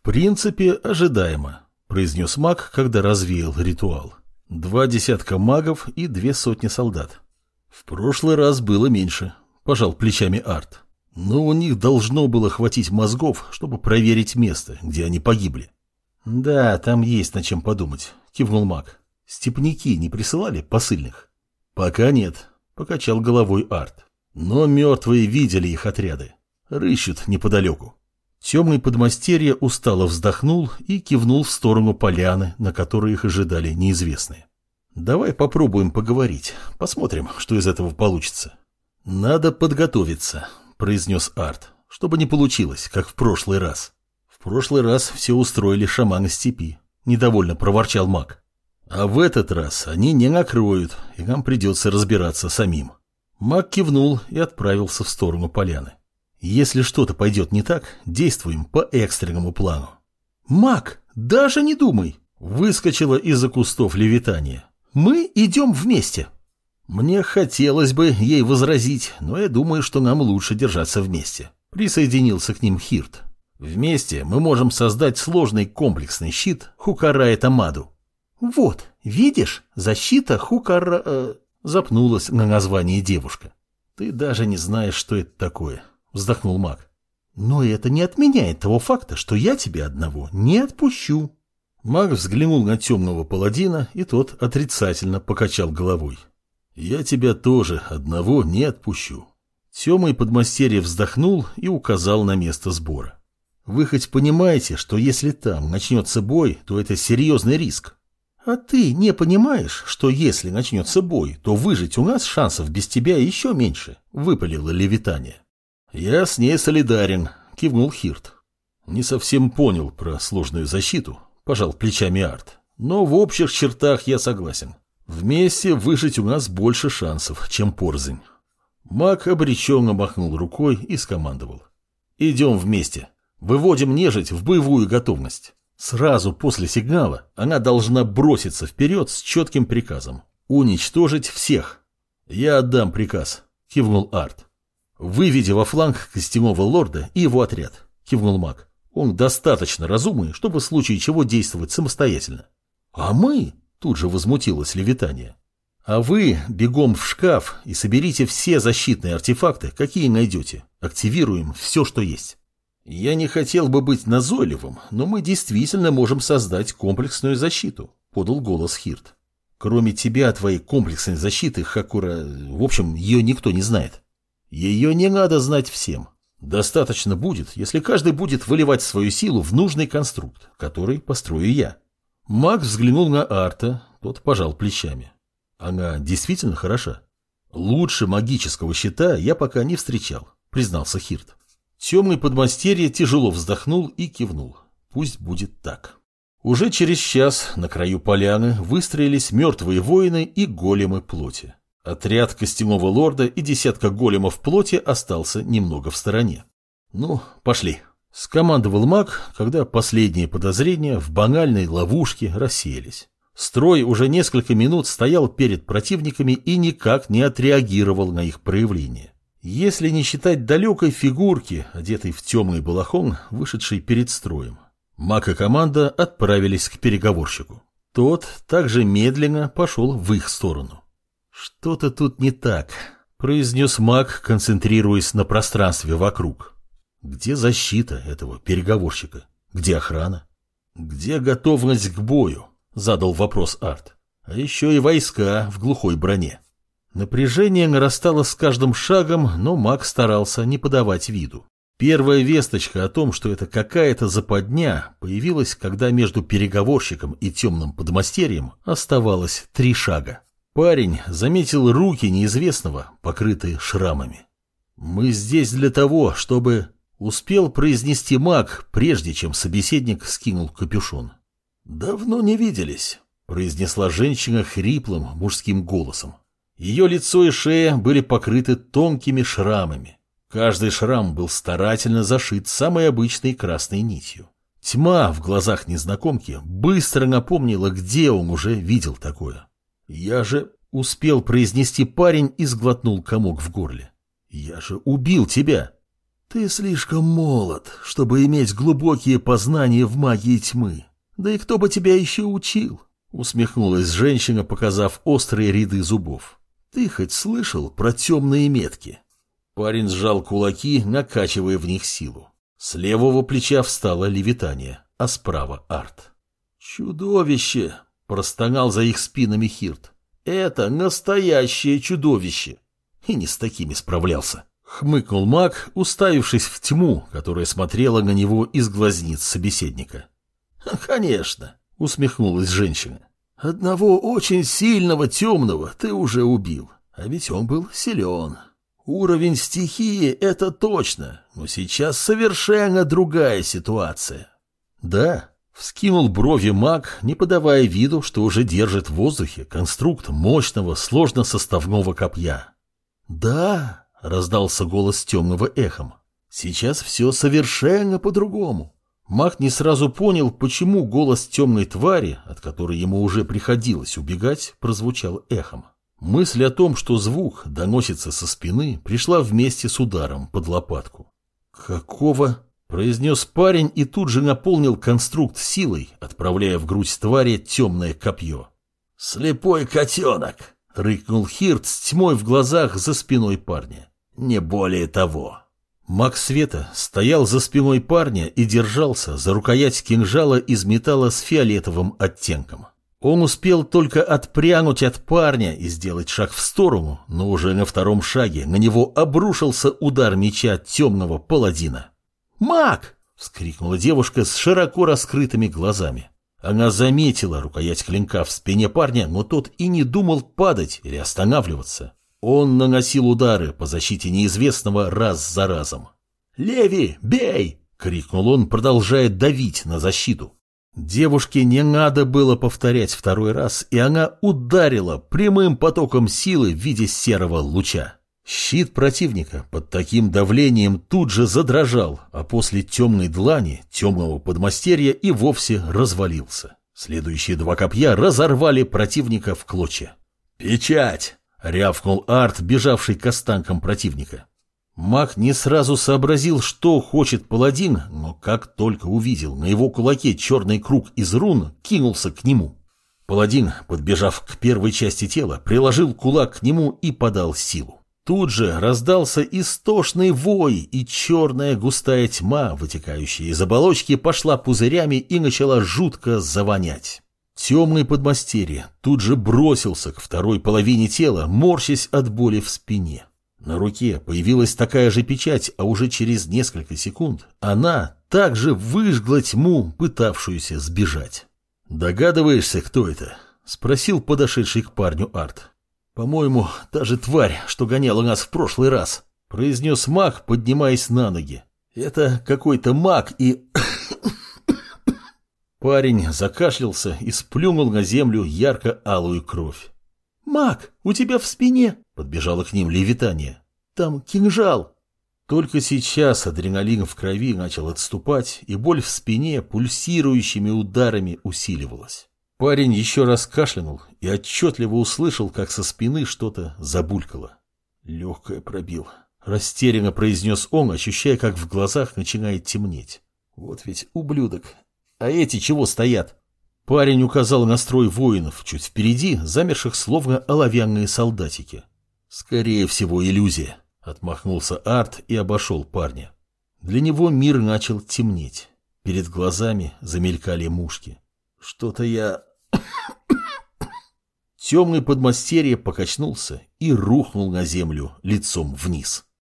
В принципе, ожидаемо, произнес маг, когда развеял ритуал. Два десятка магов и две сотни солдат. В прошлый раз было меньше, пожал плечами Арт. Но у них должно было хватить мозгов, чтобы проверить место, где они погибли. Да, там есть над чем подумать, кивнул маг. Степняки не присылали посыльных? Пока нет, покачал головой Арт. Но мертвые видели их отряды. Рыщут неподалеку. Темный подмастерье устало вздохнул и кивнул в сторону поляны, на которой их ожидали неизвестные. «Давай попробуем поговорить, посмотрим, что из этого получится». «Надо подготовиться», — произнес Арт, — «чтобы не получилось, как в прошлый раз». «В прошлый раз все устроили шаманы степи», — недовольно проворчал маг. «А в этот раз они не накроют, и нам придется разбираться самим». Маг кивнул и отправился в сторону поляны. Если что-то пойдет не так, действуем по экстренному плану. Мак, даже не думай, выскочила из-за кустов левитания. Мы идем вместе. Мне хотелось бы ей возразить, но я думаю, что нам лучше держаться вместе. Присоединился к ним Хирт. Вместе мы можем создать сложный комплексный щит Хукарая Тамаду. Вот, видишь, защита Хукара... Э, запнулась на названии девушка. Ты даже не знаешь, что это такое вздохнул маг. Но это не отменяет того факта, что я тебя одного не отпущу. Маг взглянул на темного паладина, и тот отрицательно покачал головой. Я тебя тоже одного не отпущу. Темный подмастерье вздохнул и указал на место сбора. Вы хоть понимаете, что если там начнется бой, то это серьезный риск? А ты не понимаешь, что если начнется бой, то выжить у нас шансов без тебя еще меньше, выпалило левитание. «Я с ней солидарен», — кивнул Хирт. «Не совсем понял про сложную защиту», — пожал плечами Арт. «Но в общих чертах я согласен. Вместе выжить у нас больше шансов, чем порзень». Маг обреченно махнул рукой и скомандовал. «Идем вместе. Выводим нежить в боевую готовность. Сразу после сигнала она должна броситься вперед с четким приказом. Уничтожить всех. Я отдам приказ», — кивнул Арт. «Выведи во фланг костяного лорда и его отряд», — кивнул маг. «Он достаточно разумный, чтобы в случае чего действовать самостоятельно». «А мы?» — тут же возмутилось левитание. «А вы бегом в шкаф и соберите все защитные артефакты, какие найдете. Активируем все, что есть». «Я не хотел бы быть назойливым, но мы действительно можем создать комплексную защиту», — подал голос Хирт. «Кроме тебя, твоей комплексной защиты, Хакура... В общем, ее никто не знает». Ее не надо знать всем. Достаточно будет, если каждый будет выливать свою силу в нужный конструкт, который построю я. Макс взглянул на Арта, тот пожал плечами. Она действительно хороша. Лучше магического щита я пока не встречал, признался Хирт. Темный подмастерье тяжело вздохнул и кивнул. Пусть будет так. Уже через час на краю поляны выстроились мертвые воины и големы плоти. Отряд костяного лорда и десятка големов плоти остался немного в стороне. «Ну, пошли», — скомандовал маг, когда последние подозрения в банальной ловушке рассеялись. Строй уже несколько минут стоял перед противниками и никак не отреагировал на их проявление. Если не считать далекой фигурки, одетой в темный балахон, вышедшей перед строем. Маг и команда отправились к переговорщику. Тот также медленно пошел в их сторону. «Что-то тут не так», — произнес маг, концентрируясь на пространстве вокруг. «Где защита этого переговорщика? Где охрана? Где готовность к бою?» — задал вопрос Арт. «А еще и войска в глухой броне». Напряжение нарастало с каждым шагом, но маг старался не подавать виду. Первая весточка о том, что это какая-то западня, появилась, когда между переговорщиком и темным подмастерьем оставалось три шага. Парень заметил руки неизвестного, покрытые шрамами. «Мы здесь для того, чтобы...» Успел произнести маг, прежде чем собеседник скинул капюшон. «Давно не виделись», — произнесла женщина хриплым мужским голосом. Ее лицо и шея были покрыты тонкими шрамами. Каждый шрам был старательно зашит самой обычной красной нитью. Тьма в глазах незнакомки быстро напомнила, где он уже видел такое. «Я же успел произнести парень и сглотнул комок в горле. «Я же убил тебя!» Ты слишком молод, чтобы иметь глубокие познания в магии тьмы. Да и кто бы тебя еще учил? Усмехнулась женщина, показав острые ряды зубов. Ты хоть слышал про темные метки? Парень сжал кулаки, накачивая в них силу. С левого плеча встало левитание, а справа арт. «Чудовище!» — простонал за их спинами Хирт. «Это настоящее чудовище!» И не с такими справлялся. Хмыкнул маг, уставившись в тьму, которая смотрела на него из глазниц собеседника. «Конечно!» — усмехнулась женщина. «Одного очень сильного темного ты уже убил, а ведь он был силен. Уровень стихии — это точно, но сейчас совершенно другая ситуация. Да, вскинул брови маг, не подавая виду, что уже держит в воздухе конструкт мощного сложносоставного копья. Да, раздался голос темного эхом. Сейчас все совершенно по-другому. Маг не сразу понял, почему голос темной твари, от которой ему уже приходилось убегать, прозвучал эхом. Мысль о том, что звук доносится со спины, пришла вместе с ударом под лопатку. «Какого?» – произнес парень и тут же наполнил конструкт силой, отправляя в грудь твари темное копье. «Слепой котенок!» – рыкнул Хирт с тьмой в глазах за спиной парня. «Не более того». Маг Света стоял за спиной парня и держался за рукоять кинжала из металла с фиолетовым оттенком. Он успел только отпрянуть от парня и сделать шаг в сторону, но уже на втором шаге на него обрушился удар меча темного паладина. «Маг!» — вскрикнула девушка с широко раскрытыми глазами. Она заметила рукоять клинка в спине парня, но тот и не думал падать или останавливаться. Он наносил удары по защите неизвестного раз за разом. «Леви, бей!» — крикнул он, продолжая давить на защиту. Девушке не надо было повторять второй раз, и она ударила прямым потоком силы в виде серого луча. Щит противника под таким давлением тут же задрожал, а после темной длани, темного подмастерья и вовсе развалился. Следующие два копья разорвали противника в клочья. «Печать!» — рявкнул Арт, бежавший к останкам противника. Маг не сразу сообразил, что хочет паладин, но как только увидел на его кулаке черный круг из рун, кинулся к нему. Паладин, подбежав к первой части тела, приложил кулак к нему и подал силу. Тут же раздался истошный вой, и черная густая тьма, вытекающая из оболочки, пошла пузырями и начала жутко завонять. Темный подмастерье тут же бросился к второй половине тела, морщась от боли в спине. На руке появилась такая же печать, а уже через несколько секунд она также выжгла тьму, пытавшуюся сбежать. «Догадываешься, кто это?» — спросил подошедший к парню Арт. «По-моему, та же тварь, что гоняла нас в прошлый раз», — произнес маг, поднимаясь на ноги. «Это какой-то маг и...» Парень закашлялся и сплюнул на землю ярко-алую кровь. «Маг, у тебя в спине!» — подбежала к ним левитание. «Там кинжал!» Только сейчас адреналин в крови начал отступать, и боль в спине пульсирующими ударами усиливалась. Парень еще раз кашлянул и отчетливо услышал, как со спины что-то забулькало. Легкое пробил. Растерянно произнес он, ощущая, как в глазах начинает темнеть. Вот ведь ублюдок. А эти чего стоят? Парень указал на строй воинов чуть впереди, замерших словно оловянные солдатики. «Скорее всего, иллюзия», — отмахнулся Арт и обошел парня. Для него мир начал темнеть. Перед глазами замелькали мушки. «Что-то я...» Темный подмастерье покачнулся и рухнул на землю лицом вниз.